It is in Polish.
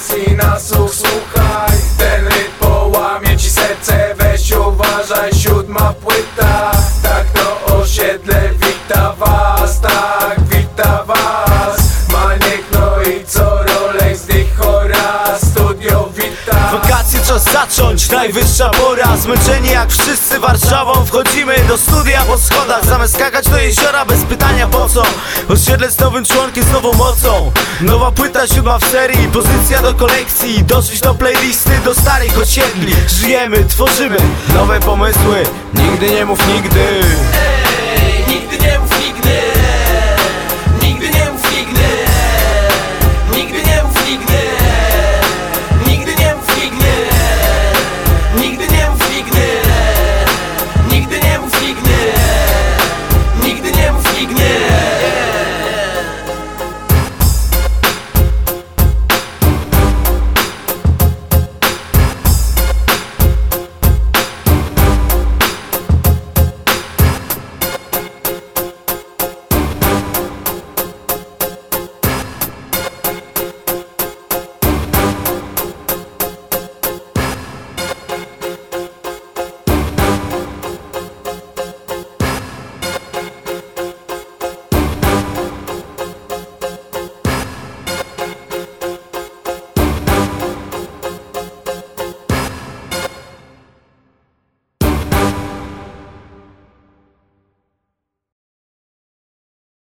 raz i nasłuch słuchaj Ten rytm połamie ci serce, weź uważaj Siódma płyta, tak to osiedle czas zacząć, najwyższa pora. Zmęczeni jak wszyscy Warszawą. Wchodzimy do studia po schodach. Zamiast skakać do jeziora bez pytania po co? Osiedle z nowym członkiem, z nową mocą. Nowa płyta, siódma w serii. Pozycja do kolekcji. Dosyć do playlisty, do starych osiedli. Żyjemy, tworzymy nowe pomysły. Nigdy nie mów nigdy